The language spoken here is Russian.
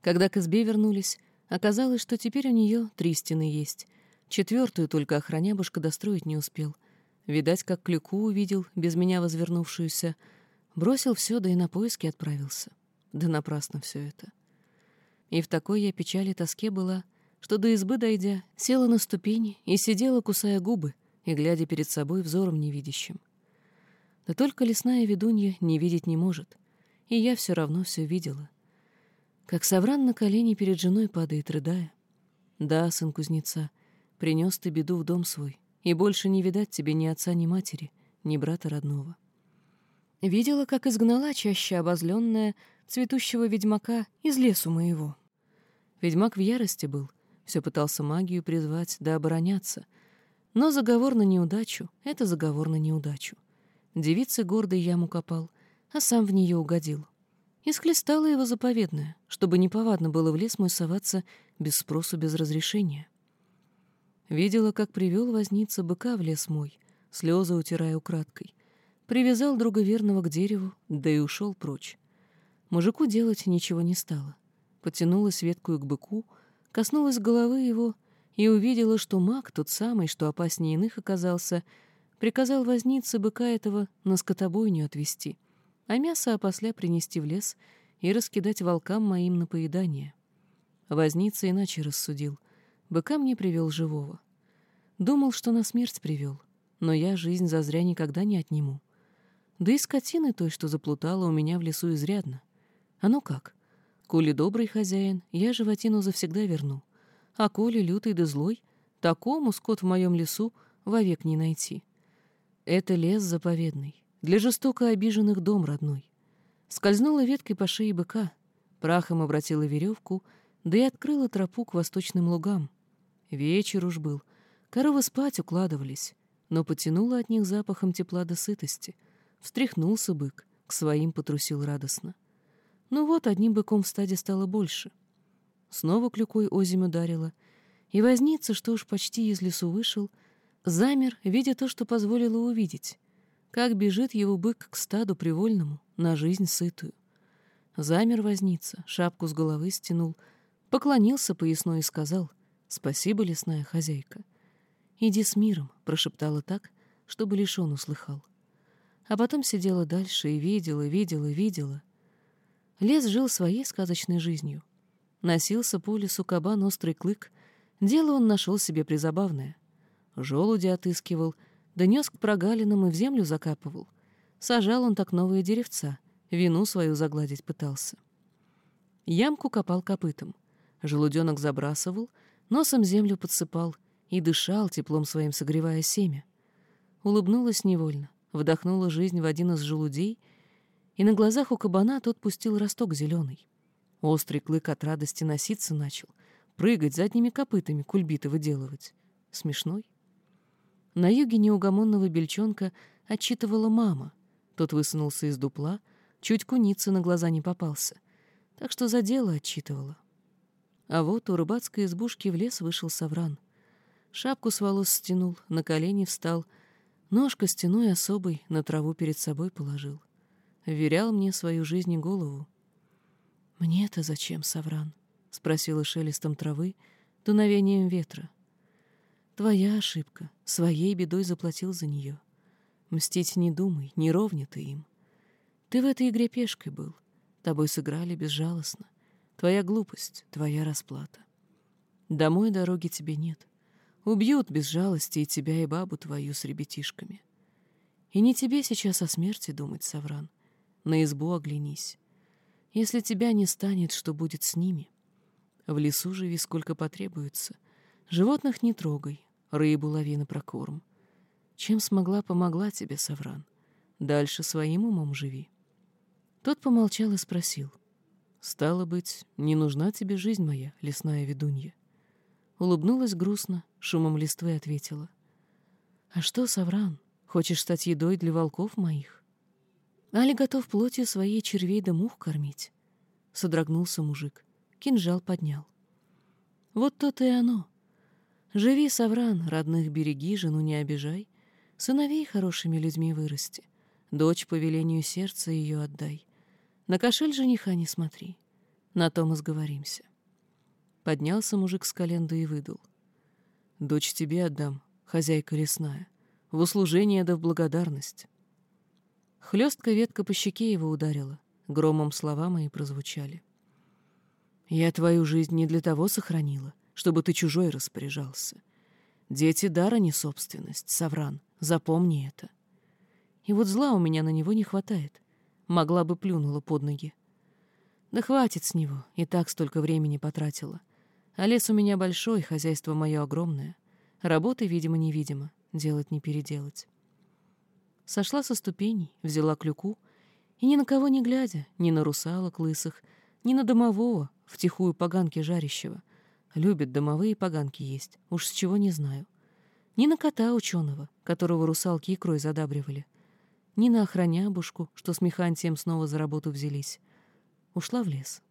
Когда к избе вернулись, оказалось, что теперь у нее три стены есть. Четвертую только охранябушка достроить не успел. Видать, как клюку увидел, без меня возвернувшуюся. Бросил все, да и на поиски отправился. Да напрасно все это. И в такой я печали тоске была, что до избы дойдя, села на ступени и сидела, кусая губы и глядя перед собой взором невидящим. Да только лесная ведунья не видеть не может, и я все равно все видела. Как Савран на колени перед женой падает, рыдая. Да, сын кузнеца, принес ты беду в дом свой, и больше не видать тебе ни отца, ни матери, ни брата родного. Видела, как изгнала чаще обозленная цветущего ведьмака из лесу моего. Ведьмак в ярости был, все пытался магию призвать да обороняться, но заговор на неудачу — это заговор на неудачу. Девицы гордой яму копал, а сам в нее угодил. И схлестала его заповедная, чтобы неповадно было в лес мой соваться без спросу, без разрешения. Видела, как привел возница быка в лес мой, слезы утирая украдкой. Привязал друга верного к дереву, да и ушел прочь. Мужику делать ничего не стало. Потянулась веткую к быку, коснулась головы его и увидела, что маг, тот самый, что опаснее иных оказался, приказал вознице быка этого на скотобойню отвезти, а мясо опосля принести в лес и раскидать волкам моим на поедание. Возница иначе рассудил. Быка мне привел живого. Думал, что на смерть привел, но я жизнь зазря никогда не отниму. Да и скотины той, что заплутала у меня в лесу изрядно. А ну как? Коли добрый хозяин, я животину завсегда верну. А коли лютый да злой, такому скот в моем лесу вовек не найти. Это лес заповедный, для жестоко обиженных дом родной. Скользнула веткой по шее быка, прахом обратила веревку, да и открыла тропу к восточным лугам. Вечер уж был, коровы спать укладывались, но потянуло от них запахом тепла до сытости. Встряхнулся бык, к своим потрусил радостно. Ну вот, одним быком в стаде стало больше. Снова клюкой озимь ударила, и возница, что уж почти из лесу вышел, замер, видя то, что позволило увидеть, как бежит его бык к стаду привольному, на жизнь сытую. Замер возница, шапку с головы стянул, поклонился поясной и сказал «Спасибо, лесная хозяйка». «Иди с миром», — прошептала так, чтобы лишь он услыхал. А потом сидела дальше и видела, видела, видела — Лес жил своей сказочной жизнью. Носился по лесу кабан острый клык. Дело он нашел себе призабавное. Желуди отыскивал, донес к прогалинам и в землю закапывал. Сажал он так новые деревца, вину свою загладить пытался. Ямку копал копытом. Желуденок забрасывал, носом землю подсыпал и дышал, теплом своим согревая семя. Улыбнулась невольно, вдохнула жизнь в один из желудей — и на глазах у кабана тот пустил росток зеленый. Острый клык от радости носиться начал, прыгать задними копытами, кульбиты выделывать. Смешной. На юге неугомонного бельчонка отчитывала мама. Тот высунулся из дупла, чуть куница на глаза не попался, так что за дело отчитывала. А вот у рыбацкой избушки в лес вышел совран. Шапку с волос стянул, на колени встал, нож костяной особый на траву перед собой положил вверял мне свою жизнь и голову. «Мне-то зачем, Савран?» — спросила шелестом травы, дуновением ветра. «Твоя ошибка, своей бедой заплатил за нее. Мстить не думай, не ровня ты им. Ты в этой игре пешкой был, тобой сыграли безжалостно. Твоя глупость, твоя расплата. Домой дороги тебе нет. Убьют без жалости и тебя, и бабу твою с ребятишками. И не тебе сейчас о смерти думать, Савран. На избу оглянись. Если тебя не станет, что будет с ними? В лесу живи сколько потребуется. Животных не трогай, рыбу лови на прокорм. Чем смогла, помогла тебе, Савран. Дальше своим умом живи. Тот помолчал и спросил. «Стало быть, не нужна тебе жизнь моя, лесная ведунья?» Улыбнулась грустно, шумом листвы ответила. «А что, Савран, хочешь стать едой для волков моих?» Али готов плотью своей червей да мух кормить. Содрогнулся мужик, кинжал поднял. Вот то-то и оно. Живи, Савран, родных береги, жену не обижай, сыновей хорошими людьми вырасти, дочь по велению сердца ее отдай. На кошель жениха не смотри, На том и сговоримся. Поднялся мужик с коленда и выдал. Дочь тебе отдам, хозяйка лесная, в услужение да в благодарность. Хлестка ветка по щеке его ударила, громом слова мои прозвучали. Я твою жизнь не для того сохранила, чтобы ты чужой распоряжался. Дети дара не собственность, Савран, запомни это. И вот зла у меня на него не хватает. Могла бы плюнула под ноги. Да хватит с него, и так столько времени потратила. А лес у меня большой, хозяйство мое огромное. Работы, видимо-невидимо, делать не переделать. Сошла со ступеней, взяла клюку, и ни на кого не глядя, ни на русалок лысых, ни на домового, втихую поганки жарящего. Любят домовые поганки есть, уж с чего не знаю. Ни на кота ученого, которого русалки икрой задабривали, ни на охранябушку, что с Механтием снова за работу взялись. Ушла в лес.